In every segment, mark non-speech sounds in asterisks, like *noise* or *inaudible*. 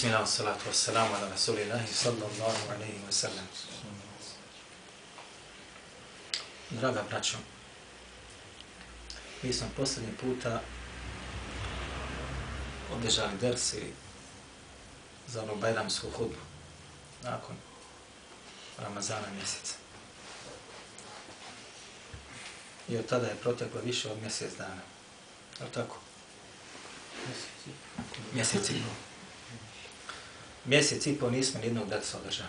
Bismillah, salatu wassalamu ala rasulillahi sallallahu alaihi wa sallam. Draga braćo, mi smo posljednji puta održali dersi za onu bajramsku hudbu nakon Ramazana mjeseca. I od tada je proteklo više od mjesec dana. Je li tako? Mjesec i pol. Mjesec i pol mjesec i pol nismo nijednog dersa održali.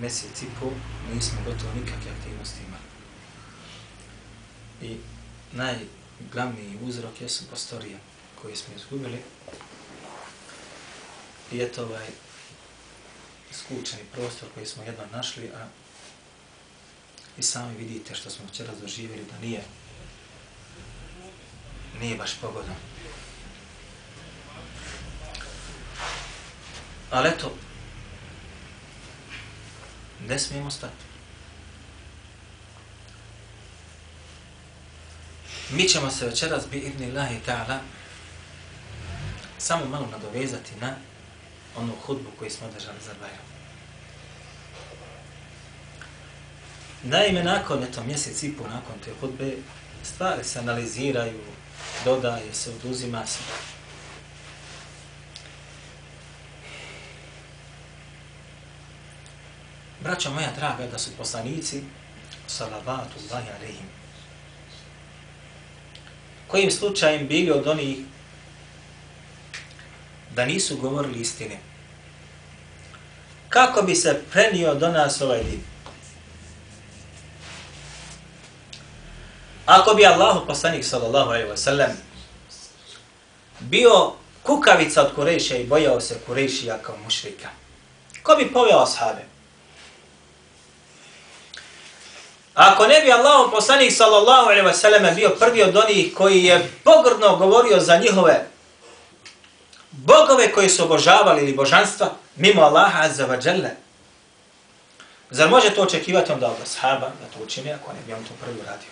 Mjesec i pol nismo gotovo nikakve aktivnosti imali. I najglavniji uzrok jesu prostorije koje smo izgubili. I eto ovaj skučeni prostor koji smo jedva našli, a i sami vidite što smo včera doživjeli da nije nije baš pogodno. Ali eto, ne smijemo stati. Mi ćemo se večeras bi idni Allahi ta'ala samo malo nadovezati na onu hudbu koju smo održali za Bajram. Naime, nakon eto mjesec i pol nakon te hudbe, stvari se analiziraju, dodaje se, oduzima se. Braćo moja draga, da su poslanici, salavatu Allahi alehim, kojim slučajem bili od onih da nisu govorili istine. Kako bi se prenio do nas ovaj din? Ako bi Allahu poslanik sallallahu alejhi ve sellem bio kukavica od Kurejša i bojao se Kurejšija kao mušrika, ko bi poveo ashabe? Ako ne bi Allahom poslanik sallallahu alejhi ve sellem bio prvi od onih koji je pogrdno govorio za njihove bogove koji su obožavali ili božanstva mimo Allaha azza wa jalla, zar može to očekivati onda od ashaba da to učini ako ne bi on to prvi uradio?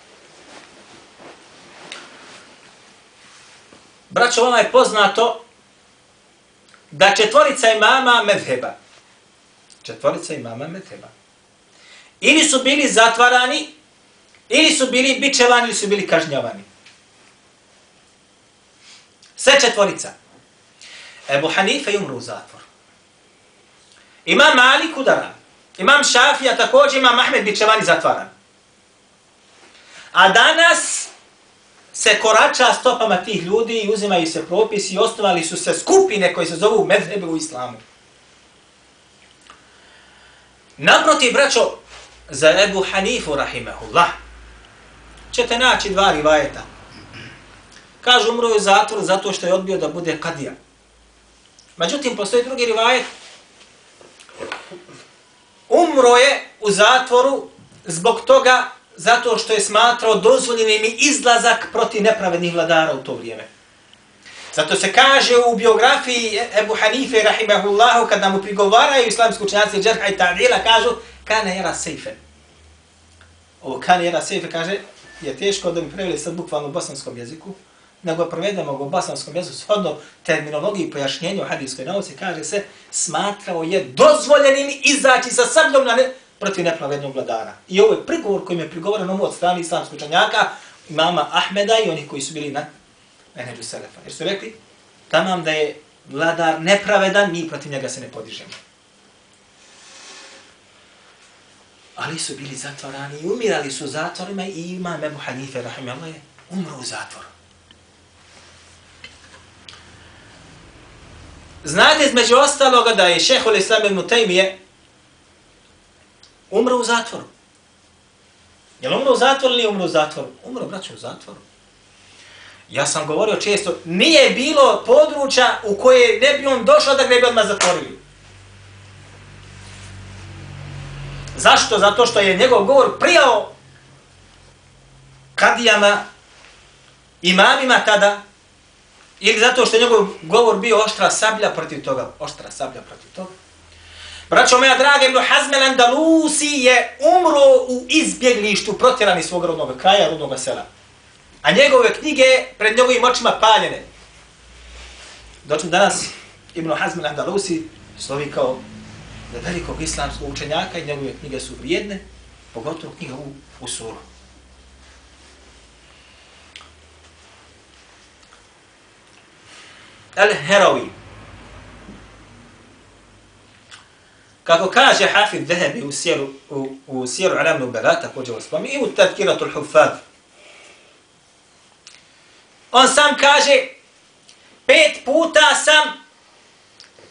Braćo, vama je poznato da četvorica imama medheba, četvorica imama medheba, ili su bili zatvarani, ili su bili bičevani, ili su bili kažnjavani. Sve četvorica. Ebu Hanife i umru u zatvor. Imam Malik udaran. Imam Šafija također, imam Ahmed bičevani zatvaran. A danas se korača stopama tih ljudi i uzimaju se propisi i osnovali su se skupine koje se zovu medhebe u islamu. Naprotiv, braćo, za Ebu Hanifu, rahimahullah, ćete naći dva rivajeta. Kažu, umro je zatvor zato što je odbio da bude kadija. Međutim, postoji drugi rivajet. Umro je u zatvoru zbog toga zato što je smatrao dozvoljenim izlazak protiv nepravednih vladara u to vrijeme. Zato se kaže u biografiji e- Ebu Hanife, rahimahullahu, kada mu prigovaraju islamski učenjaci Džerha i Ta'dila, kažu, kane jera sejfe. Ovo kane jera sejfe, kaže, je teško da mi preveli sad bukvalno u bosanskom jeziku, nego prevedemo ga u bosanskom jeziku, shodno terminologiji i pojašnjenju u hadijskoj nauci, kaže se, smatrao je dozvoljenim izaći sa sabljom na ne, protiv nepravednog vladara. I ovo je prigovor kojim je prigovoren od strane islamskog učenjaka, imama Ahmeda i onih koji su bili na Meneđu Selefa. Jer su rekli, tamam da je vladar nepravedan, mi protiv njega se ne podižemo. Ali su bili zatvorani i umirali su zatvorima i imam Ebu Hanife, rahim Allah, je umro u zatvoru. Znate između ostaloga da je šehol Islam ibn Taymiye umro u zatvoru. Je li umro u zatvoru ili umro u zatvoru? Umro, braćo, u zatvoru. Ja sam govorio često, nije bilo područja u koje ne bi on došao da ga bi odmah zatvorili. Zašto? Zato što je njegov govor prijao kadijama, imamima tada, ili zato što je njegov govor bio oštra sablja protiv toga, oštra sablja protiv toga. Braćo moja draga, Ibn Hazm al-Andalusi je umro u izbjeglištu protjerani svog rodnog kraja, rodnog sela. A njegove knjige pred njegovim očima paljene. Dočem danas Ibn Hazm al-Andalusi slovi kao da velikog islamskog učenjaka i njegove knjige su vrijedne, pogotovo knjiga u, u suru. El-Herawi. Kako kaže Hafid Dehebi u sjeru, u, u sjeru Alamnu Bela, također vas i u Tadkiratul Hufadu, On sam kaže, pet puta sam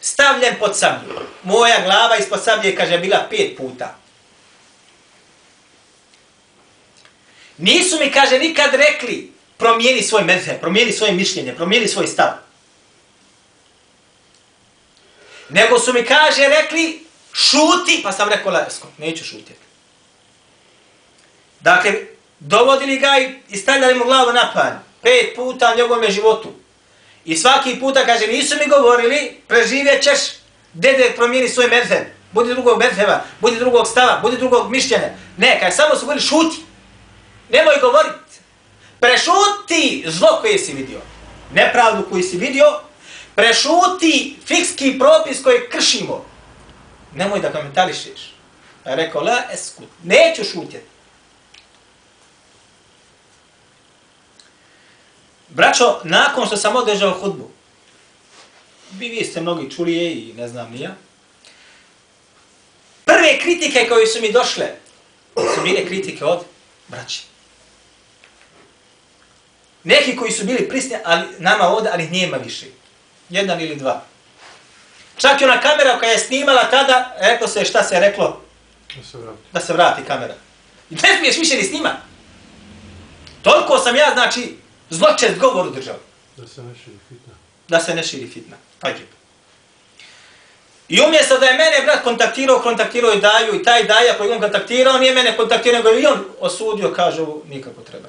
stavljen pod sablju. Moja glava ispod sablje, kaže, bila pet puta. Nisu mi, kaže, nikad rekli, promijeni svoj medhe, promijeni svoje mišljenje, promijeni svoj stav. Nego su mi, kaže, rekli, šuti, pa sam rekao, lesko, neću šutjeti. Dakle, dovodili ga i stavljali mu glavu na pan, pet puta u njegovome životu. I svaki puta kaže, nisu mi govorili, preživjet ćeš, dede promijeni svoj medheb, budi drugog medheba, budi drugog stava, budi drugog mišljenja. Ne, kaže, samo su bili šuti. Nemoj govoriti. Prešuti zlo koje si vidio. Nepravdu koju si vidio, prešuti fikski propis koji kršimo. Nemoj da komentarišeš. Pa je rekao, la eskut, neću šutjeti. Braćo, nakon što sam održao hudbu, vi, vi ste mnogi čuli je i ne znam nija, prve kritike koje su mi došle, su bile kritike od braći. Neki koji su bili prisni, ali nama ovdje, ali nijema više. Jedan ili dva. Čak i ona kamera koja je snimala tada, reklo se šta se je reklo? Da se vrati. Da se vrati kamera. I ne smiješ više ni snima. Toliko sam ja, znači, zločest govor držao. Da se ne širi fitna. Da se ne širi fitna. Tajke. I umjesto da je mene brat kontaktirao, kontaktirao i daju i taj daja koji on kontaktirao, nije mene kontaktirao, nego i on osudio, kaže ovo nikako treba.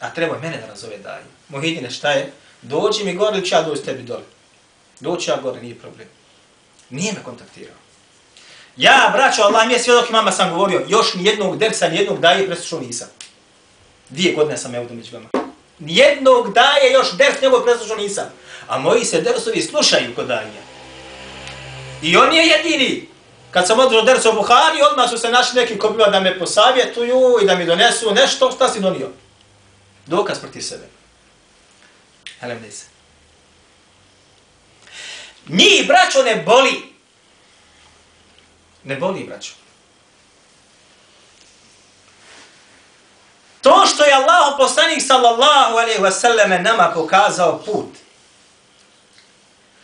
A treba je mene da nazove daju. Mohidine, šta je? Dođi mi gore ili ću ja doći tebi dole. Doći ja gore, nije problem. Nije me kontaktirao. Ja, braćo, Allah mi je svjedok i mama sam govorio, još ni jednog dersa, ni jednog daje preslušao nisam. Dvije godine sam ovdje među vama jednog daje još ders njegov preslušao nisam. A moji se dersovi slušaju kod danja. I on je jedini. Kad sam održao ders o Buhari, odmah su se našli neki ko da me posavjetuju i da mi donesu nešto. Šta si donio? Dokaz proti sebe. Helem se. Njih, braćo, ne boli. Ne boli, braćo. To što je Allah poslanik sallallahu alaihi wasallam nama pokazao put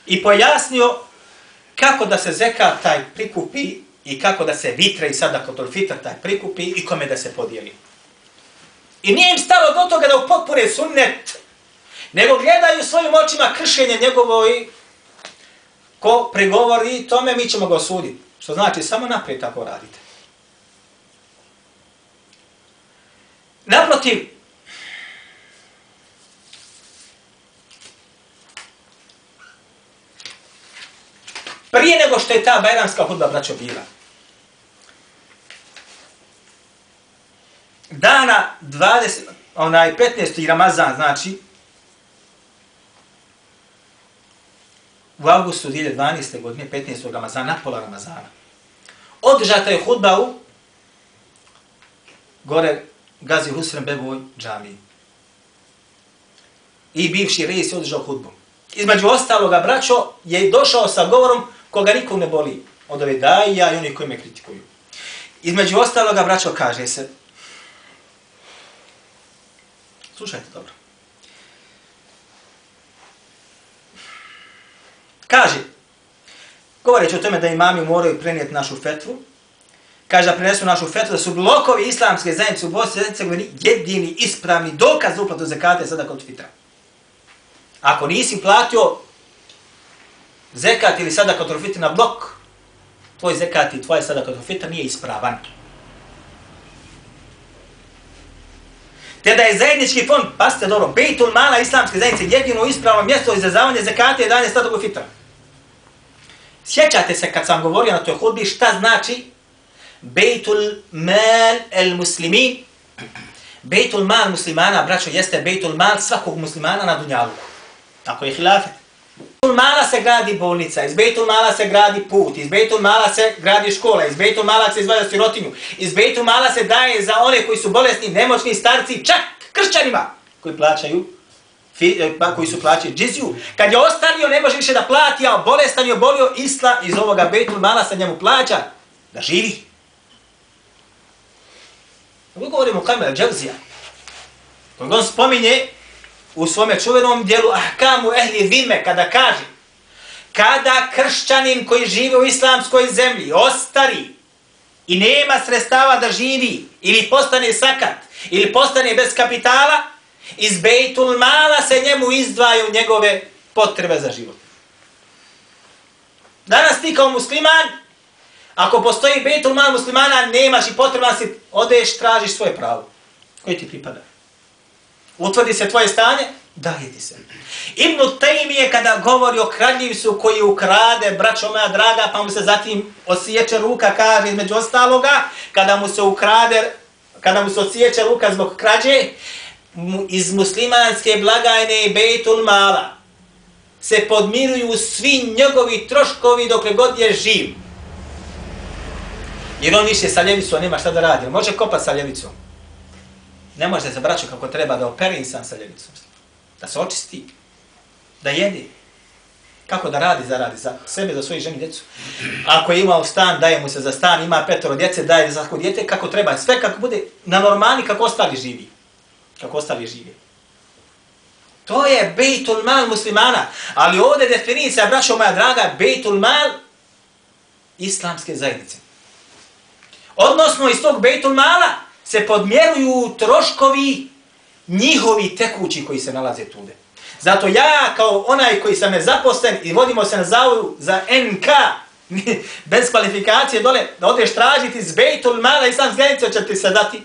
i pojasnio kako da se zeka taj prikupi i kako da se vitra i sada kod fitr taj prikupi i kome da se podijeli. I nije im stalo do toga da upotpune sunnet, nego gledaju svojim očima kršenje njegovo i ko pregovori tome mi ćemo ga osuditi. Što znači samo naprijed tako radite. Naprotiv, prije nego što je ta bajramska hudba braćo bila, dana 20, onaj 15. Ramazan, znači, u augustu 2012. godine, 15. Ramazana, pola Ramazana, održata je hudba u gore Gazi Husrem Beboj džami. I bivši rejs je održao hudbu. Između ostaloga, braćo, je došao sa govorom koga nikom ne boli od ove daja i oni koji me kritikuju. Između ostaloga, braćo, kaže se, slušajte dobro, kaže, govoreći o tome da imami moraju prenijeti našu fetvu, kaže da prenesu našu fetu, da su blokovi islamske zajednice u Bosni i Hercegovini jedini ispravni dokaz za uplatu zekate sada kod fitra. Ako nisi platio zekat ili sada kod fitra na blok, tvoj zekat i tvoj sada kod fitra nije ispravan. Te da je zajednički fond, pasite dobro, Bejtul Mala islamske zajednice jedino ispravno mjesto za zavanje zekata je danje sada kod fitra. Sjećate se kad sam govorio na toj hudbi šta znači Bejtul mal el muslimin. Bejtul mal muslimana, braćo, jeste bejtul mal svakog muslimana na dunjalu. Tako je hilafet. Bejtul Mala se gradi bolnica, iz Bejtul Mala se gradi put, iz Bejtul Mala se gradi škola, iz Bejtul Mala se izvaja sirotinju, iz Bejtul Mala se daje za one koji su bolesni, nemoćni, starci, čak kršćanima koji plaćaju e, pa, koji su plaćali džiziju. Kad je ostario, ne može više da plati, a bolestan je obolio, isla iz ovoga Bejtul Mala se njemu plaća da živi. Mi govorimo o al-đavzija? koji on spominje u svome čuvenom dijelu Ahkamu Ehli Vime, kada kaže kada kršćanin koji žive u islamskoj zemlji ostari i nema sredstava da živi ili postane sakat ili postane bez kapitala, iz Bejtul Mala se njemu izdvaju njegove potrebe za život. Danas ti kao musliman, ako postoji Bejtul mal muslimana, nemaš i potreban si, odeš, tražiš svoje pravo. Koje ti pripada? Utvrdi se tvoje stanje, daje ti se. Ibn Taymi kada govori o kraljivcu koji ukrade, braćo moja draga, pa mu se zatim osjeće ruka, kaže između ostaloga, kada mu se ukrade, kada mu se osjeće ruka zbog krađe, iz muslimanske blagajne i Bejtul Mala se podmiruju svi njegovi troškovi dokle god je živ. Jer on više sa ljevicom nema šta da radi. Može kopati sa ljevicom. Ne može se braću kako treba da operi insan sa ljevicom. Da se očisti. Da jede. Kako da radi, zaradi za sebe, za svoju ženu djecu. Ako je imao stan, daje mu se za stan, ima petoro djece, daje za svako djete, kako treba. Sve kako bude na normali, kako ostali živi. Kako ostali živi. To je bejtul mal muslimana. Ali ovdje definicija, braćo moja draga, bejtul mal islamske zajednice. Odnosno, iz tog bejtul mala, se podmjeruju troškovi njihovi tekući koji se nalaze tude. Zato ja kao onaj koji sam je zaposlen i vodimo se na zavu za NK, *laughs* bez kvalifikacije dole, da odeš tražiti iz Bejtul Mala i sam zgranicu će ti se dati.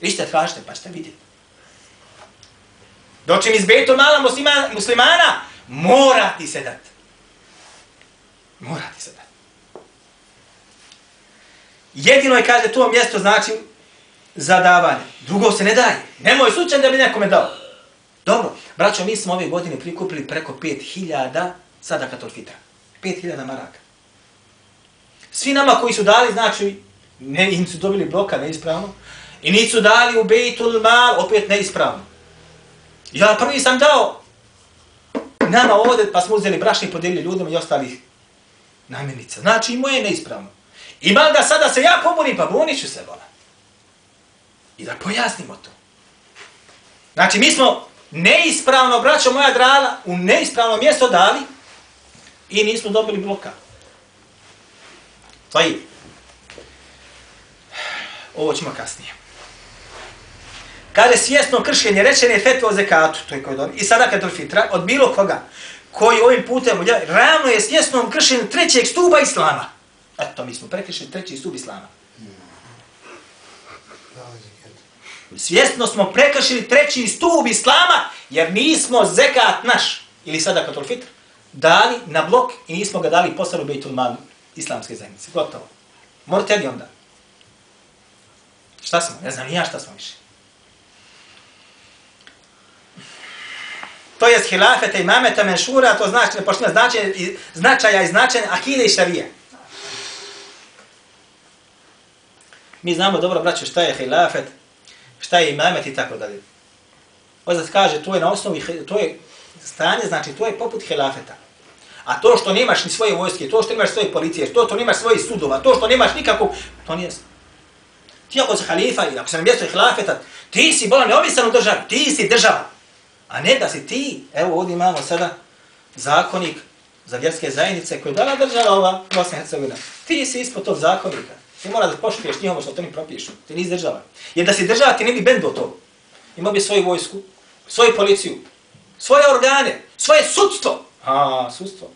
Vi ste tražite pa ćete vidjeti. Dočim iz Bejtul Mala muslima, muslimana, mora ti se dati. Mora ti se dati. Jedino je, kaže, to mjesto znači za davanje. Drugo se ne daje. Nemoj slučaj da bi nekome dao. Dobro, braćo, mi smo ove godine prikupili preko 5000 sadaka tog fitra. 5000 maraka. Svi nama koji su dali, znači, ne, im su dobili bloka neispravno, i nisu dali u Bejtul Mal, opet neispravno. Ja prvi sam dao nama ovdje, pa smo uzeli brašni i podelili ljudima i ostalih namirnica. Znači, i moje neispravno. Imam da sada se ja pobunim, pa bunit ću se, vola. I da pojasnimo to. Znači, mi smo neispravno, braćo moja drala, u neispravno mjesto dali i nismo dobili bloka. To je. Ovo ćemo kasnije. Kaže svjesno kršenje, rečene fetve o zekatu, to je koji dobri, i sada kad fitra, od bilo koga, koji ovim putem, ravno je svjesnom kršenju trećeg stuba islama. Eto, mi smo prekršili treći stub islama. Svjesno smo prekršili treći stup islama, jer nismo zekat naš, ili sada katol fitr, dali na blok i nismo ga dali posaru bejtul Manu, islamske zajednice. Gotovo. Morate li onda? Šta smo? Ne znam ja šta smo više. To je hilafeta imameta menšura, to znači, pošto značaj, značaja, i značaja akide i šarije. Mi znamo dobro, braćo, šta je hilafet, šta je imamet i tako dalje. Ozad kaže, to je na osnovi, to je stanje, znači to je poput hilafeta. A to što nemaš ni svoje vojske, to što nemaš svoje policije, to što nemaš svoje sudova, to što nemaš nikakvog, to nije. Ti ako si halifa i ako si na mjestu hilafeta, ti si bolan neovisan u državi, ti si država. A ne da si ti, evo ovdje imamo sada zakonik za vjerske zajednice koje je dala država ova Bosna i Hercegovina. Ti si ispod tog zakonika. Ti mora da poštuješ njihovo što to ni propišu. Ti nisi država. Jer da si država, ti ne bi bendo to. Imao bi svoju vojsku, svoju policiju, svoje organe, svoje sudstvo. A, sudstvo.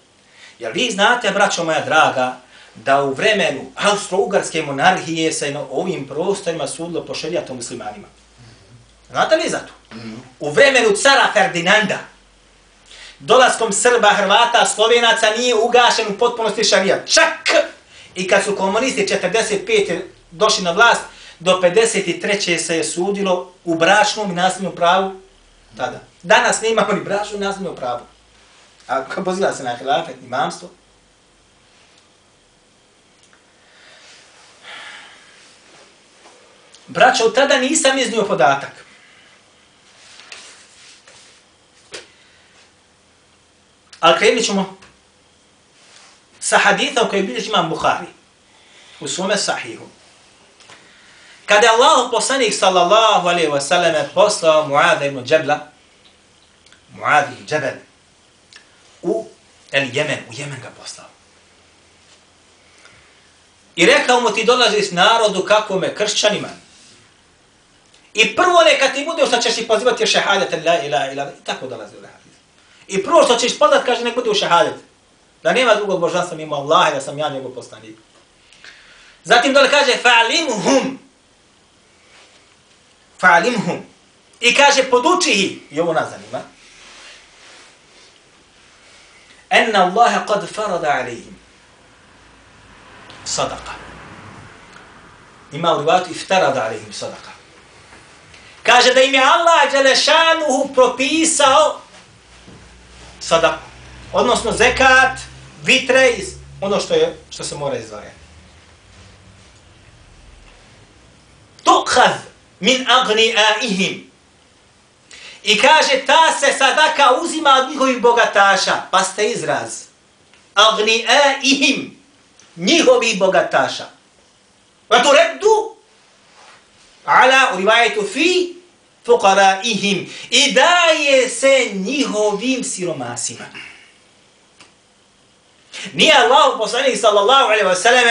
Jer vi znate, braćo moja draga, da u vremenu austro-ugarske monarhije se na ovim prostorima sudlo po šerijatom muslimanima. Znate li za to? U vremenu cara Ferdinanda, dolaskom Srba, Hrvata, Slovenaca nije ugašen u potpunosti šarijat. Čak I kad su komunisti 45. došli na vlast, do 53. se je sudilo u bračnom i nasljednom pravu tada. Danas ne imamo ni bračno i nasljednom pravu. A ko poziva se na hilafet, imamstvo, Braćo, tada nisam iznio podatak. Ali krenit ćemo sa hadithom koji bilježi imam Bukhari u svome sahihu. Kada je Allah poslanik sallallahu alaihi wa sallam poslao Muadha ibn Džebla, Muadha ibn Džebel, u El Jemen, u Jemen ga poslao. I rekao mu ti dolazi s narodu kakvome kršćanima. I prvo neka ti bude što ćeš i pozivati je šehadet la ilaha ila i tako dolazi u hadis. I prvo što ćeš pozvat kaže nek bude u šehadet. Da nema drugog božanstva mimo Allaha da sam ja njegov poslanik. Zatim dole kaže fa'alimhum. Fa'alimhum. I kaže poduči ih. I ovo nas zanima. Enna Allaha qad farada alihim. Sadaka. Ima u rivatu iftarada alihim sadaka. Kaže da im je Allah Đelešanuhu propisao sadaku. Odnosno zekat, vitre, ono što je što se mora izdvajati. Tukhaz min agniaihim. I kaže, ta se sadaka uzima od njihovih bogataša. Pa ste izraz. Agniaihim. Njihovih bogataša. Wa to reddu. Ala, u rivajetu fi, fuqaraihim. I daje se njihovim siromasima. Nije Allah poslanik sallallahu alaihi wa sallam,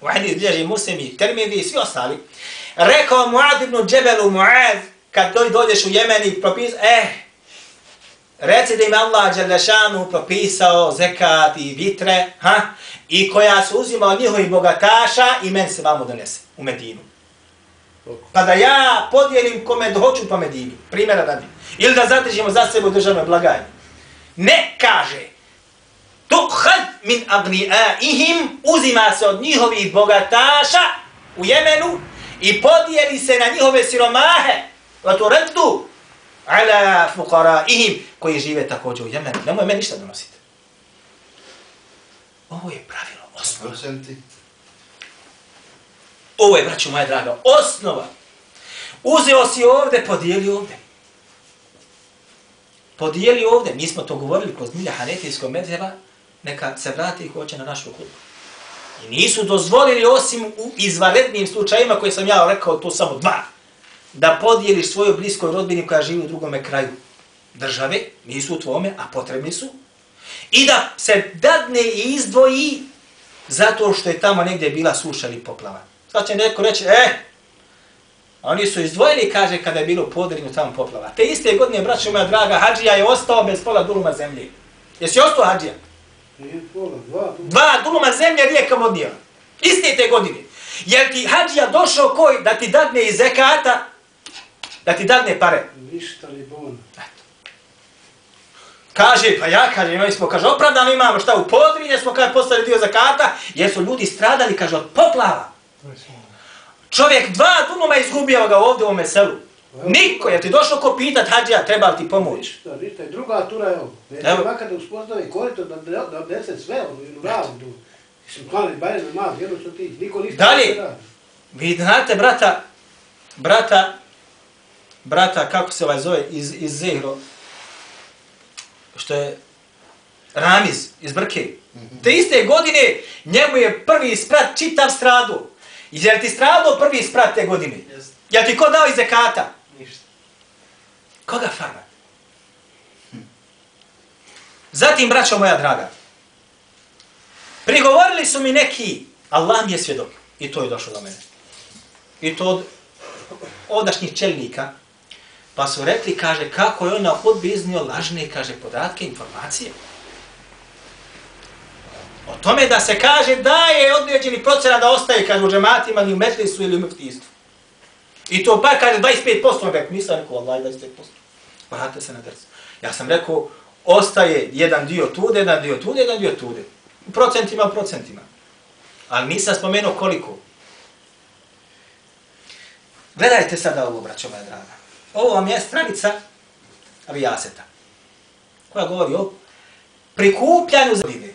u hadith bilježi muslimi, termidi i svi ostali, rekao Muad ibn Džebelu Muad, kad doj dođeš u Jemen i propis, eh, reci da im Allah Đalešanu propisao zekat i vitre, ha, i koja se uzima od njihovih bogataša i men se vamo donese u Medinu. Pa da ja podijelim kome hoću pa Medinu, primjera radi. Ili da zatežimo za sebe u državnoj blagajni. Ne kaže, tukhad min agniaihim, uzima se od njihovih bogataša u Jemenu, i podijeli se na njihove siromahe, va tu reddu, ala fukara ihim, koji žive također u Jemenu. Nemoj meni ništa donositi. Ovo je pravilo, osnova. Ovo je, braću moja draga, osnova. Uzeo si ovde, podijeli ovde. Podijeli ovde. Mi smo to govorili kod Milja Hanetijskog medzeva, neka se vrati i hoće na našu hudbu. I nisu dozvolili osim u izvanrednim slučajima koje sam ja rekao, to samo dva, da podijeliš svoju bliskoj rodbini koja živi u drugome kraju države, nisu u tvome, a potrebni su, i da se dadne i izdvoji zato što je tamo negdje bila suša ili poplava. Sad će neko reći, e, oni su izdvojili, kaže, kada je bilo podrinju tamo poplava. Te iste godine, braćo moja draga, Hadžija je ostao bez pola duluma zemlje. Jesi ostao Hadžija? Dva duluma zemlje rijeka odnijela. Iste te godine. Jer ti hađija došao koji da ti dadne iz zekata, da ti dadne pare? Ništa li bon. Kaže, pa ja kaže, imali smo, kaže, opravdano imamo šta u podrinje smo kaže postali dio zakata, jer su ljudi stradali, kaže, od poplava. Čovjek dva duluma izgubio ga ovdje u ovome selu. Niko, je ti došao ko pitat, hađija, treba ti pomoć? Ništa, ništa. Druga tura je ovo. Neće makar da uspostavi korito da, da, da odnese sve ono, u ravnu. Mislim, klali bajer na malo, jedno što ti, niko ništa Dalje, vi znate, brata, brata, brata, kako se ovaj zove, iz, iz Zehro, što je Ramiz iz Brke. Mm -hmm. Te iste godine njemu je prvi sprat čitav stradu. Jer ti stradao prvi sprat te godine? Ja ti ko dao iz zekata? Koga farbat? Hm. Zatim, braćo moja draga, prigovorili su mi neki, Allah mi je svjedok, i to je došlo do mene. I to od ovdašnjih čelnika, pa su rekli, kaže, kako je on na hudbi iznio lažne, kaže, podatke, informacije. O tome da se kaže da je određeni procena da ostaje, kaže, u džematima, ili u metlisu, ili u muftijstvu. I to pa kaže 25%, on rekao, nisam rekao, Allah, 25%. Vrate se na drcu. Ja sam rekao, ostaje jedan dio tude, jedan dio tude, jedan dio tude. U procentima, u procentima. Ali nisam spomenuo koliko. Gledajte sada ovo, braćo moja draga. Ovo vam je stranica avijaseta. Koja govori o prikupljanju zadine.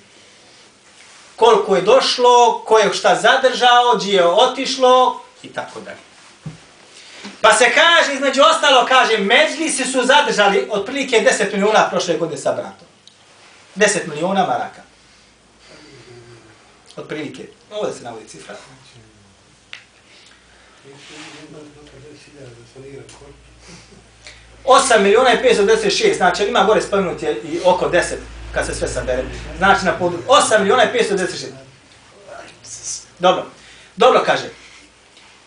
Koliko je došlo, ko je šta zadržao, gdje je otišlo i tako dalje. Pa se kaže, između ostalo, kaže, međlisi su zadržali otprilike 10 miliona prošle godine sa bratom. 10 miliona maraka. Otprilike. Ovo da se navodi cifra. 8 miliona i 596, znači ima gore spomenuti i oko 10, kad se sve sabere. Znači na podu, 8 miliona i 596. Dobro, dobro kaže.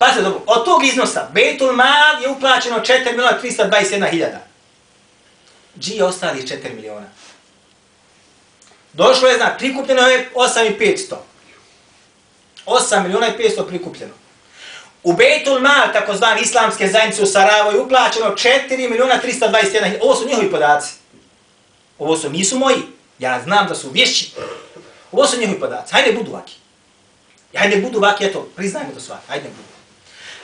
Pa se dobro, od tog iznosa, Betul Mal je uplaćeno 4 miliona 321 hiljada. G je ostali 4 miliona. Došlo je, znači, prikupljeno je 8 i 500. 8 miliona i 500 prikupljeno. U Betul Mal, takozvan islamske zajednice u Sarajevo, je uplaćeno 4 miliona 321. hiljada. Ovo su njihovi podaci. Ovo su, nisu moji. Ja znam da su vješći. Ovo su njihovi podaci. Hajde budu vaki. Hajde budu vaki, eto, priznajmo da su vaki. Hajde budu.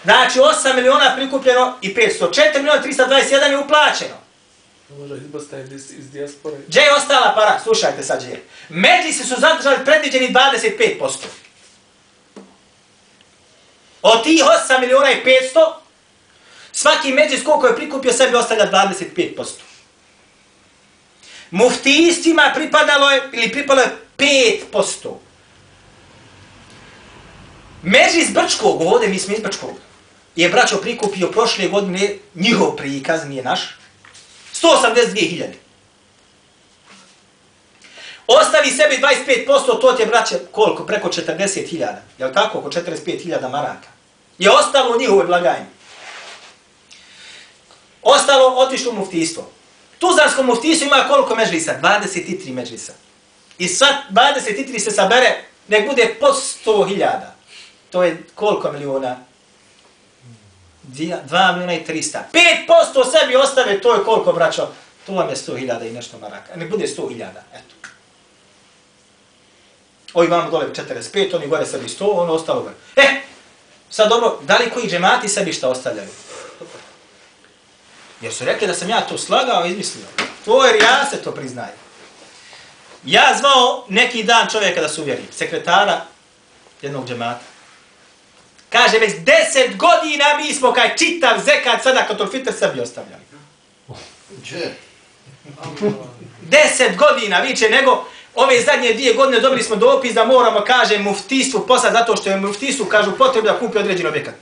Znači, 8 miliona prikupljeno i 500. 4 miliona 321 je uplaćeno. Može izbasta iz dijaspore. Gdje je ostala para? Slušajte sad gdje. Međlisi su zadržali predviđeni 25%. Od tih 8 miliona i 500, svaki međis koliko je prikupio sebi ostavlja 25%. Muftijstvima pripadalo je, ili pripalo je 5%. Međis Brčkog, ovdje mi smo iz Brčkog, je braćo prikupio prošle godine, njihov prikaz, nije naš, 182.000. Ostavi sebi 25%, to ti je, braće, koliko? Preko 40.000. Je li tako? Oko 45.000 maraka. Je ostalo u njihovoj blagajni. Ostalo otišlo u muftijstvo. Tuzarsko muftijstvo ima koliko međlisa? 23 međlisa. I sad 23 se sabere, nek bude po 100.000. To je koliko miliona? 2 miliona i 300. 5% sebi ostave, to je koliko, braćo? To vam je 100.000 i nešto maraka. Ne bude 100.000, eto. Ovi vam dole 45, oni gore sebi 100, ono ostalo gore. E, sad dobro, da li koji džemati sebi šta ostavljaju? Jer su rekli da sam ja to slagao i izmislio. To jer ja se to priznaje. Ja zvao neki dan čovjeka da se uvjeri, sekretara jednog džemata. Kaže, već deset godina mi smo kaj čitav zekat sada kod fitr sebi ostavljali. Gdje? Deset godina, viće, nego ove zadnje dvije godine dobili smo dopis da moramo, kaže, muftistvu poslati zato što je muftistvu, kažu, potrebno da kupi određen objekat.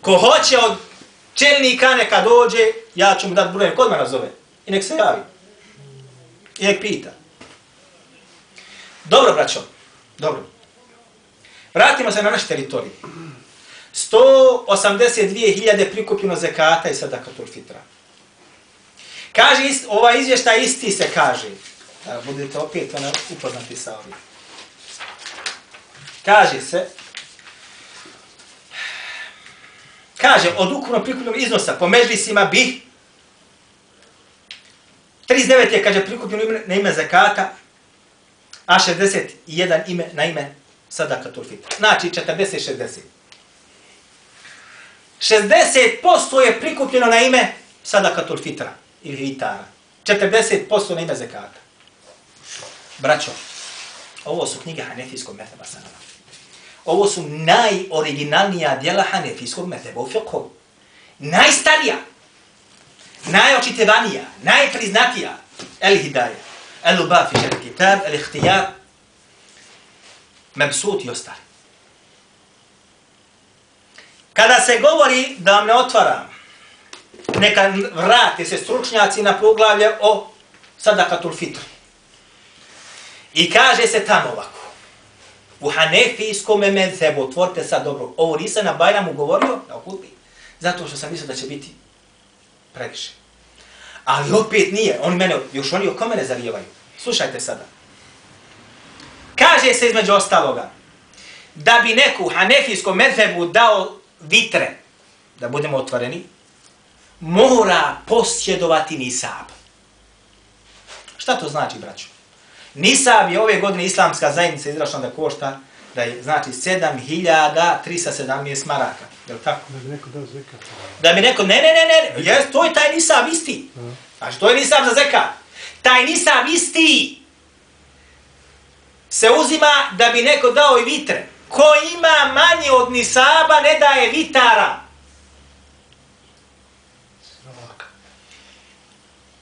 Ko hoće od čelnika neka dođe, ja ću mu dati brojem, kod me nazove. I nek se javi. I nek pita. Dobro, braćo. Dobro. Vratimo se na naš teritorij. 182.000 prikupljeno zekata i sadakatul fitra. Kaže, ist, ova izvješta isti se kaže. Da budete opet ona upoznati sa ovim. Kaže se, kaže, od ukupno prikupljenog iznosa po međlisima bi 39 je, kaže, prikupljeno ime, na ime zakata, a 61 ime na ime sadakatul fitr. Znači 40-60. 60% je prikupljeno na ime sadakatul fitra ili vitara. 40% na ime zekata. Braćo, ovo su knjige Hanefijskog meteba sanama. Ovo su najoriginalnija dijela Hanefijskog meteba u fiqhu. Najstarija, najočitevanija, najpriznatija. El hidaja, el ubafi, el kitab, el Ihtijab, Memsut i ostali. Kada se govori da vam ne otvaram, neka vrate se stručnjaci na poglavlje o sadakatul fitr. I kaže se tamo ovako. U hanefijskom medzebu, otvorite sad dobro, ovo nisam na Bajramu govorio, na okupi, zato što sam mislio da će biti previše. Ali opet nije, on mene, još oni oko mene zalijevaju. Slušajte sada. Kaže se između ostaloga, da bi neku hanefijskom medzebu dao vitre, da budemo otvoreni, mora posjedovati nisab. Šta to znači, braću? Nisab je ove godine islamska zajednica izrašla da košta, da je, znači, 7317 maraka. Je li tako? Da bi neko dao zekat. Da bi neko, ne, ne, ne, ne, jes, to je taj nisab isti. Znači, to je nisab za zekat. Taj nisab isti se uzima da bi neko dao i vitre. Ko ima manje od nisaba ne daje vitara.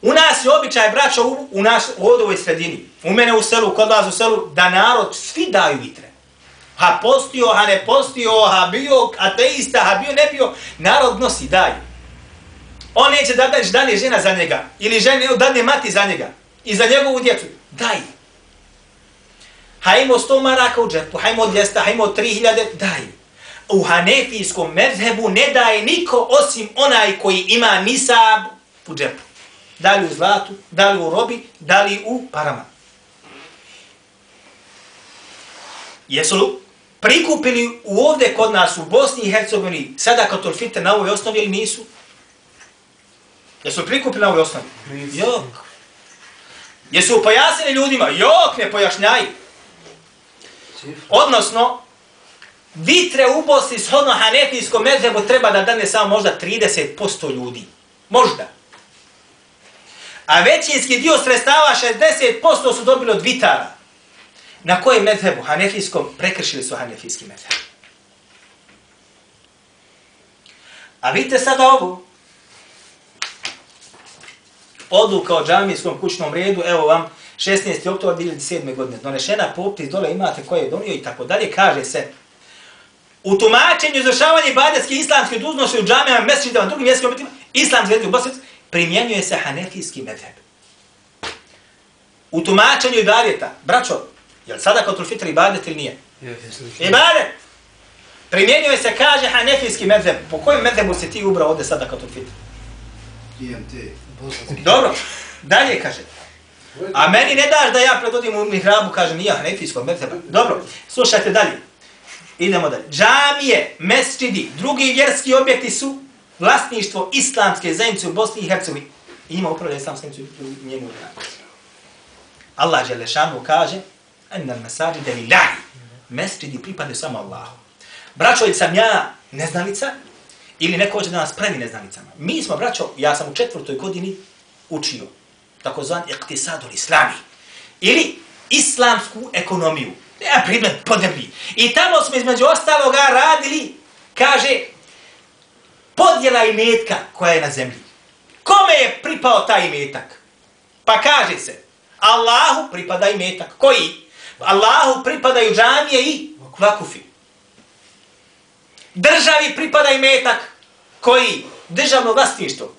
U nas je običaj, braćo, u, u nas u ovoj sredini, u mene u selu, kod vas u selu, da narod svi daju vitre. Ha postio, ha ne postio, ha bio ateista, ha bio ne bio, narod nosi, daju. On neće da daš dane žena za njega, ili žene dane mati za njega, i za njegovu djecu. Daj. Hajmo 100 maraka u džepu, hajmo 200, hajmo 3000, daj. U hanefijskom mezhebu ne daje niko osim onaj koji ima nisab u džepu. Da li u zlatu, da li u robi, da li u parama. Jesu li prikupili u kod nas u Bosni i Hercegovini sada katol fite na ovoj osnovi ili nisu? Jesu li prikupili na ovoj osnovi? Jok. Jesu pojasnili ljudima? Jok, ne pojašnjaju. Odnosno, vitre u Bosni s hanefijskom medzebu treba da dane samo možda 30% ljudi. Možda. A većinski dio sredstava, 60% su dobili od vitara. Na kojem medzebu? Hanefijskom, prekršili su hanefijski medzeb. A vidite sada ovo. Odluka o džamijskom kućnom redu, evo vam, 16. oktober 2007. godine, donešena popis, dole imate koje je donio i tako dalje, kaže se, u tumačenju izvršavanja ibadetske islamske dužnosti u džamijama, mesečidama, drugim mjesečima, islamske u Bosnici, primjenjuje se hanefijski medheb. U tumačenju ibadeta, braćo, je li sada kod fitr ibadet ili nije? Ibadet! Primjenjuje se, kaže hanefijski medheb. Po kojem medhebu se ti ubrao ovdje sada kod fitr? IMT. Dobro, dalje kaže. A meni ne daš da ja predodim u mihrabu, kaže, nije hanefijskog medheba. Dobro, slušajte dalje. Idemo dalje. Džamije, mesčidi, drugi vjerski objekti su vlasništvo islamske zajednice u Bosni i Hercegovini. Ima upravo islamske zajednice u njemu. Allah Želešanu kaže, enna mesađi de lillahi. Mesčidi pripade samo Allahu. Braćo, ili sam ja neznalica, ili neko hoće da nas pravi neznalicama. Mi smo, braćo, ja sam u četvrtoj godini učio takozvan iktisadul islami. Ili islamsku ekonomiju. Ja predmet podebli. I tamo smo između ostaloga radili, kaže, podjela imetka koja je na zemlji. Kome je pripao taj imetak? Pa kaže se, Allahu pripada imetak. Koji? Allahu pripadaju džamije i vakufi. Državi pripada imetak. Koji? Državno vlastništvo.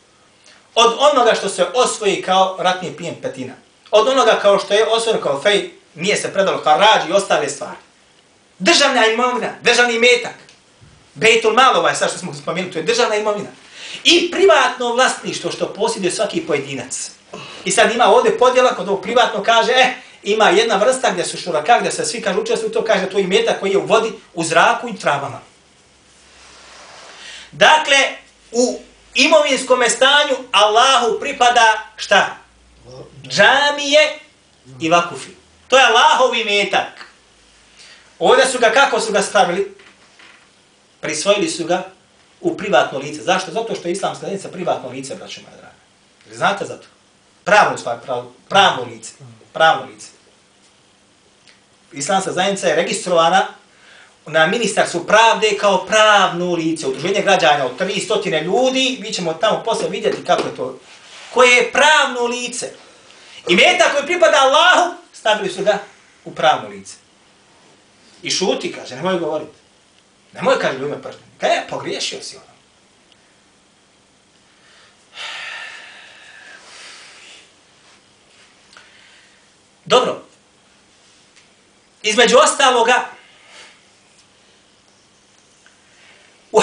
Od onoga što se osvoji kao ratni pijen petina. Od onoga kao što je osvojeno kao fej, nije se predalo kao rađi i ostale stvari. Državna imovina, državni imetak. Bejtul malova ovaj, sad što smo spomenuli, to je državna imovina. I privatno vlastništvo što posjeduje svaki pojedinac. I sad ima ovdje podjela kod ovog privatno kaže, eh, ima jedna vrsta gdje su šuraka, gdje se svi kažu učestvuju, to kaže to je imetak koji je u vodi, u zraku i travama. Dakle, u imovinskom stanju Allahu pripada šta? Džamije i vakufi. To je Allahov imetak. Ovdje su ga, kako su ga stavili? Prisvojili su ga u privatno lice. Zašto? Zato što je islamska zajednica privatno lice, braćo moja draga. Znate za to? Pravno stvar, pravno, pravno lice. Pravno lice. Islamska zajednica je registrovana na ministarstvu pravde kao pravno lice, udruženje građana od 300 ljudi, mi ćemo tamo posle vidjeti kako je to, koje je pravno lice. I meta koji pripada Allahu, stavili su ga u pravno lice. I šuti, kaže, nemoj govoriti. Nemoj, kaže, ljume pržnje. Kaj je, pogriješio si ono. Dobro. Između ostaloga, U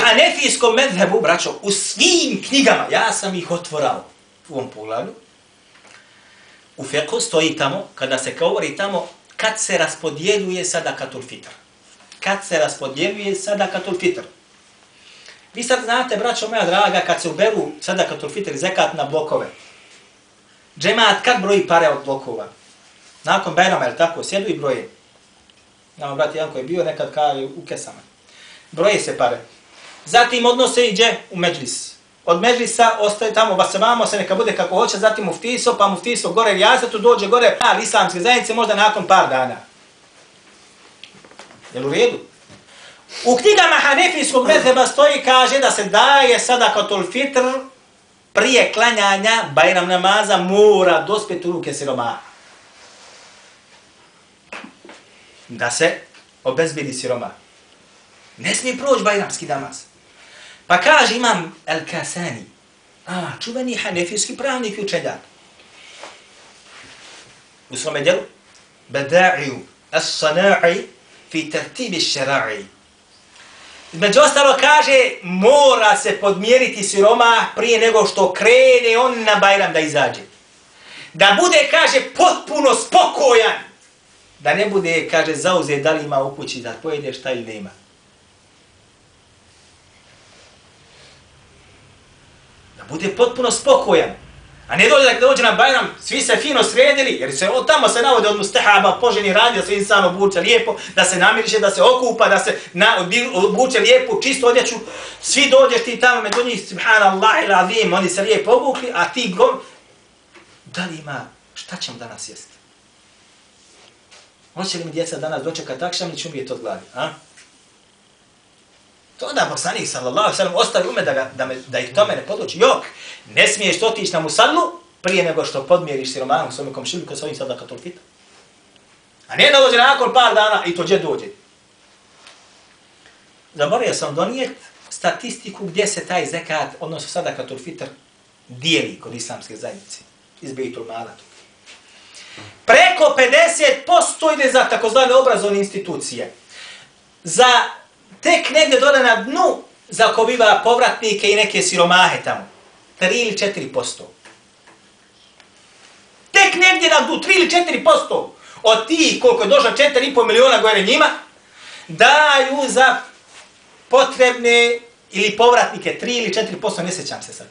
hanefijskom medhebu, braćo, u svim knjigama, ja sam ih otvorao u ovom poglavlju, u feku stoji tamo, kada se govori tamo, kad se raspodjeljuje sadakatul fitr. Kad se raspodjeljuje sadakatul fitr. Vi sad znate, braćo moja draga, kad se uberu sadakatul fitr i zekat na blokove, džemat kad broji pare od blokova? Nakon Bajrama, je tako, sjedu i broje. Nama brat jedan koji je bio nekad kao u kesama. Broje se pare. Zatim odnose iđe? U međlis. od Međlisa, ostaje tamo, vasavamo se, neka bude kako hoće, zatim muftiso, pa muftiso gore, ili se tu dođe gore, ali islamske zajednice možda nakon par dana. Jel u redu? U knjigama Hanefijskog mezheba stoji kaže da se daje sadakatul fitr prije klanjanja Bajram namaza mora dospjeti u ruke siroma. Da se obezbedi siroma. Ne smije proći Bajramski namaz. Pa kaže imam Al-Kasani, a, čuveni hanefijski pravnik i učenjak. U svome djelu, Beda'iju as-sana'i fi tertibi šera'i. Među ostalo kaže, mora se podmjeriti siroma prije nego što krene on na Bajram da izađe. Da bude, kaže, potpuno spokojan. Da ne bude, kaže, zauze da li ima u kući da pojede šta ili nema. Bude potpuno spokojan. A ne dođe da dođe na Bajram, svi se fino sredili, jer se od tamo se navode od mustahaba, poženi radi, da se insan obuče lijepo, da se namiriše, da se okupa, da se na, obuče lijepo, čisto odjeću. Svi dođeš ti tamo, među njih, subhanallah ila alim, oni se lijepo obukli, a ti gom, da li ima, šta ćemo danas jesti? Hoće li mi djeca danas dočekati takšam ili ću umijeti od glavi? A? To da poslanik sallallahu sallam ostavi ume da, ga, da, me, da ih tome ne poduči. Jok, ne smiješ otići na musallu prije nego što podmjeriš siromanom svojom komšilu kod svojim sadaka tolfita. A ne da dođe nakon par dana i to gdje dođe. Zaboravio sam donijet statistiku gdje se taj zekat, odnosno sadaka fitr, dijeli kod islamske zajednice iz Bejtul Malatu. Preko 50% ide za takozvane obrazovne institucije. Za tek negdje dole na dnu zakobiva povratnike i neke siromahe tamo. 3 ili 4 posto. Tek negdje na dnu 3 ili 4 posto od ti koliko je došlo 4,5 miliona gore njima, daju za potrebne ili povratnike 3 ili 4 posto, ne sećam se sad.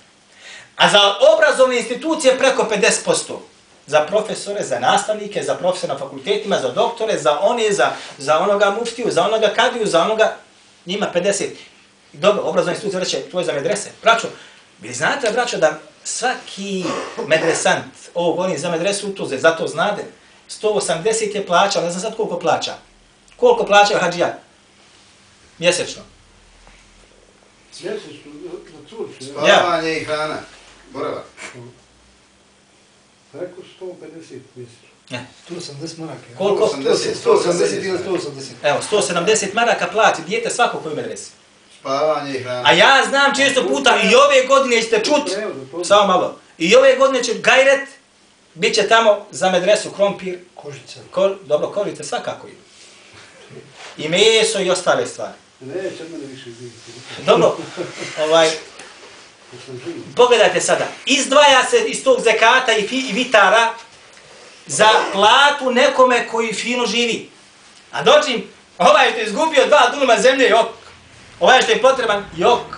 A za obrazovne institucije preko 50 posto za profesore, za nastavnike, za profesore na fakultetima, za doktore, za one, za, za onoga muftiju, za onoga kadiju, za onoga njima 50. Dobro, obrazovni institut reće, to je za medrese. Braćo, vi znate, braćo, da svaki medresant ovo govorim za medresu utuze, zato znade, 180 je plaća, ne znam sad koliko plaća. Koliko plaća hađija? Mjesečno. Mjesečno, na curci. Spavanje ja. i hrana. Boravak. Preko 150 mjesečno. Ne. 180 maraka. Koliko? 180, 180 ili 180. Evo, 170 maraka plaći dijete svako koji medresi. Spavanje i hrana. A ja znam često puta i ove godine ćete čut, samo malo, i ove godine će gajret, bit će tamo za medresu krompir, Kožica. Ko, dobro, korite svakako ima. I meso i ostale stvari. Ne, će mene više biti. Dobro, ovaj, pogledajte sada, izdvaja se iz tog zekata i, fi, i vitara za platu nekome koji fino živi. A dočim, ovaj što je izgubio dva dunuma zemlje, jok. Ovaj što je potreban, jok.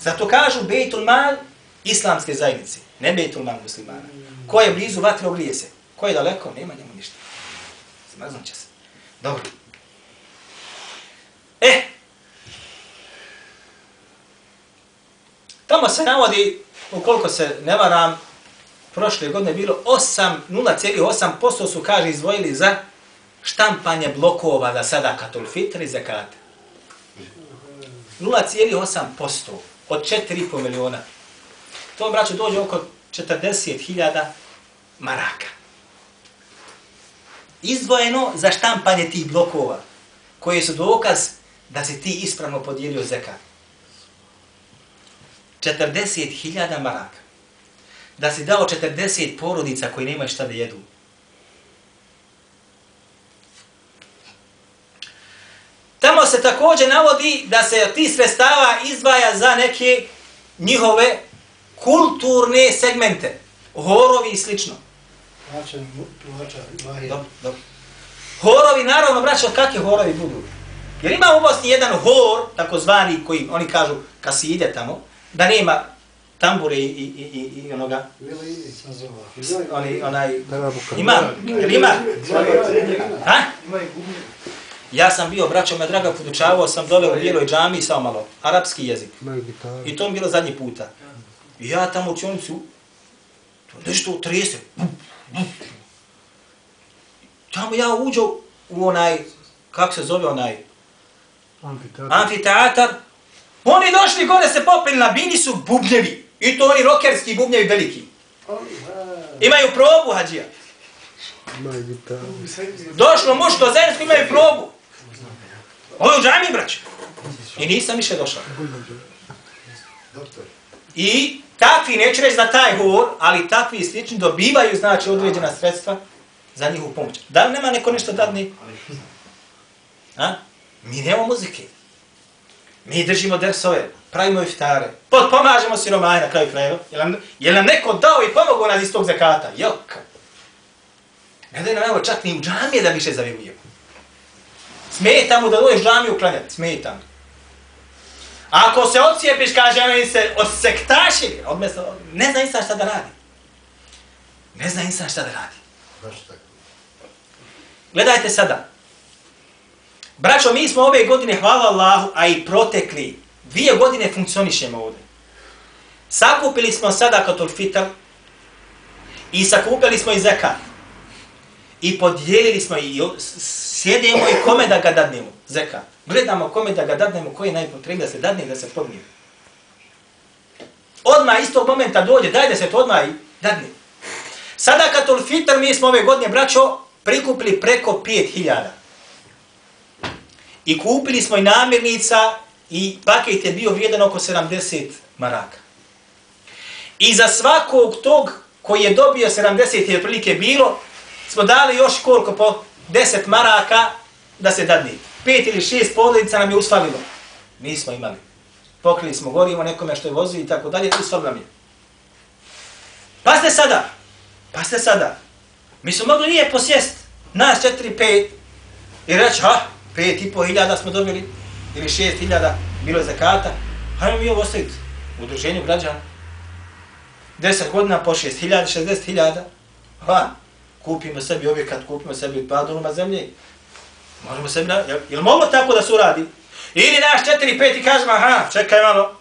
Zato kažu Bejtul Mal islamske zajednice, ne Bejtul Mal muslimana. Ko je blizu vatre, oblije se. Ko je daleko, nema njemu ništa. Zmrznut će se. Dobro. E, tamo se navodi, ukoliko se ne varam, prošle godine bilo 8, 0,8% su, kaže, izdvojili za štampanje blokova za sada katolfitri i zakate. 0,8% od 4,5 miliona. To, braću, dođe oko 40.000 maraka. Izdvojeno za štampanje tih blokova, koje su dokaz da se ti ispravno podijelio zekat. 40.000 maraka. Da si dao 40 porodica koji nemaju šta da jedu. Tamo se također navodi da se od tih sredstava izdvaja za neke njihove kulturne segmente, horovi i slično. Plaća, plaća. Dobro, dobro. Horovi, naravno, braćo, kakve horovi budu? Jer ima u Bosni jedan hor, takozvani, koji oni kažu kaside tamo, da nema tambure i, i, i, i onoga. Oni, onaj, ima, jel ima? Ha? Ja sam bio, braćo me draga, podučavao sam dole u bijeloj džami samo malo, arapski jezik. I to mi bilo zadnji puta. I ja tamo u čionicu, to nešto trese. Tamo ja uđu u onaj, kako se zove onaj, amfiteatar. Oni došli gore se popeli na bini su bubnjevi. I to oni rokerski bubnjevi veliki. Imaju probu, hađija. Imaju. Došlo muško zajedničko imaju probu. Ovo je u džami, brać. I nisam više došao. I takvi, neću reći za taj hor, ali takvi slični dobivaju, znači, određena sredstva za njihovu pomoć. Da li nema neko nešto dadni? A? Mi nemamo muzike. Mi držimo dersove, pravimo iftare, potpomažemo siromaje na kraju krajeva. Je nam, je nam neko dao i pomogao nas iz tog zakata? Jok. Ne da nam evo čak ni u džamije da više zavijujemo. Smeta mu da dođeš džamiju klanjati, smeta mu. Ako se odcijepiš, kaže mi se, od sektaši, od ne zna insan šta da radi. Ne zna insan šta da radi. Gledajte sada. Braćo, mi smo ove godine, hvala Allahu, a i protekli, dvije godine funkcionišemo ovdje. Sakupili smo sada katul i sakupili smo i zekat. I podijelili smo i sjedemo i kome da ga dadnemo, zekat. Gledamo kome da ga dadnemo, koji je najpotrebi da se dadne i da se podnije. Odmah istog momenta dođe, daj da se to odmah i dadne. Sada katul mi smo ove godine, braćo, prikupili preko 5000. I kupili smo i namirnica i paket je bio vrijedan oko 70 maraka. I za svakog tog koji je dobio 70 je prilike bilo, smo dali još koliko po 10 maraka da se dadne. Pet ili šest porodica nam je usfalilo. Nismo imali. Pokrili smo gorivo nekome što je vozio i tako dalje, usfalilo nam je. Pazite sada, pazite sada, mi smo mogli nije posjest nas četiri, pet i reći, ha, pet i po hiljada smo dobili, ili šest hiljada, bilo je zakata, hajmo mi ovo ostaviti u udruženju građana. Deset godina po šest hiljada, šestdeset hiljada, ha, kupimo sebi objekat, kupimo sebi dva doluma zemlje, možemo sebi, na, jel, jel moglo tako da se uradi? Ili naš četiri, pet i kažemo, aha, čekaj malo,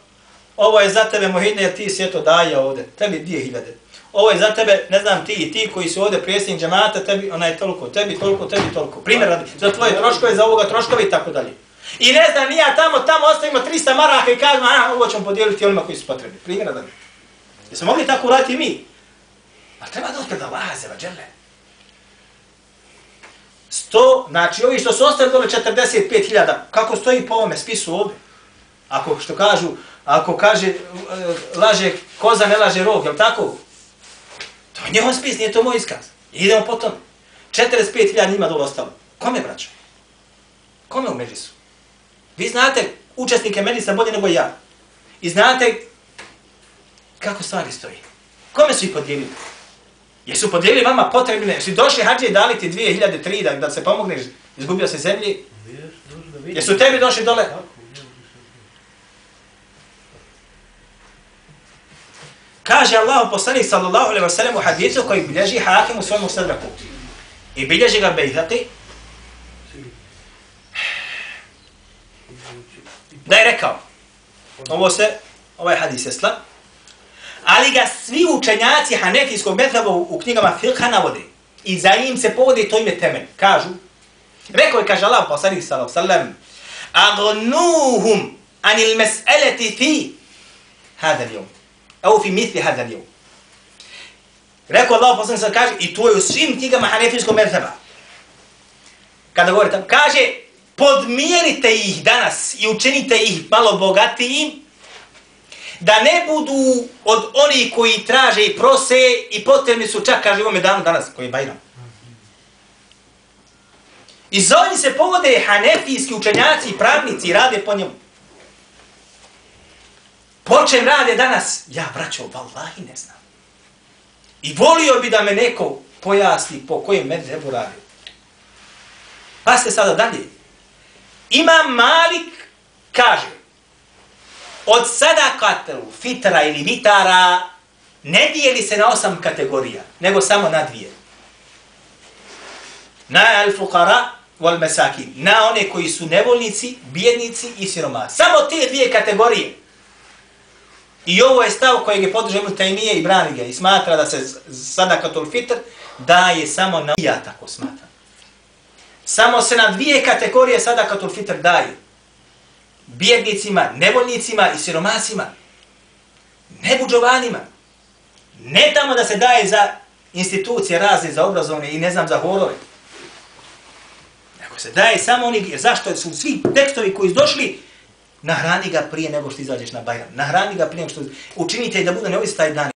ovo je za tebe mohidne, jer ti si eto daje ovde, tebi dvije hiljade. Ovo je za tebe, ne znam, ti i ti koji su ovde predsjednik džamata, tebi, ona je toliko, tebi toliko, tebi toliko. Primjer radi, za tvoje troškove, za ovoga troškove i tako dalje. I ne znam, nija tamo, tamo ostavimo 300 maraka i kažemo, a, ovo ćemo podijeliti onima koji su potrebni. Primjer radi. Jesmo mogli tako uraditi mi? A treba da opet da vaze, vađele. 100, znači ovi što su ostali dole 45.000, kako stoji po ovome spisu ovdje? Ako što kažu, ako kaže, eh, laže koza, ne laže rog, je tako? To je njehov spis, nije to moj iskaz. Idemo potom. 45.000 njima dole ostalo. Kome, braćo? Kome u Međisu? Vi znate učesnike Međisa bolje nego ja. I znate kako stvari stoji. Kome su ih podijelili? Jesu podijelili vama potrebne? Jesu došli hađe dali ti 2000, 3 da, da se pomogneš, izgubio se zemlji? Jesu tebi došli dole? Kaže Allah poslanik sallallahu alejhi ve sallam u hadisu koji bilježi Hakim u svom musadraku. I bilježi ga Bejhaqi. Da je rekao, ovo se, ovaj hadis je slab, ali ga svi učenjaci hanefijskog methaba u knjigama Filha navode. I za njim se povode to ime temelj. Kažu, rekao je, kaže Allah poslanik sallallahu alejhi ve sellem, agnuhum anil mes'alati fi hada al-yawm. Evo fi misli hada lijel. Rekao Allah poslanik sada kaže, i to je u svim knjigama hanefijskog mezheba. Kada govori tam, kaže, podmijenite ih danas i učinite ih malo bogatijim, da ne budu od onih koji traže i prose i potrebni su čak, kaže, ovome danu danas, koji je Bajram. I za se povode hanefijski učenjaci i pravnici i rade po njemu. Po čem rade danas? Ja, braćo, vallahi ne znam. I volio bi da me neko pojasni po kojem medhebu radi. Pa ste sada dalje. Imam Malik kaže, od sadakatelu, fitra ili vitara, ne dijeli se na osam kategorija, nego samo na dvije. Na al-fukara wal mesakin, na one koji su nevolnici, bjednici i siroma. Samo te dvije kategorije. I ovo je stav kojeg je podržao Ibn Taymije i brani ga i smatra da se sadakatul fitr daje samo na... Ja tako smatram. Samo se na dvije kategorije sadakatul fitr daje. Bjednicima, nevoljnicima i siromasima. Ne buđovanima. Ne tamo da se daje za institucije razne, za obrazovne i ne znam za horove. Nego se daje samo oni, jer zašto su svi tekstovi koji su došli, nahrani ga prije nego što izađeš na Bajram. Nahrani ga prije nego što učinite da bude neovisno taj dan.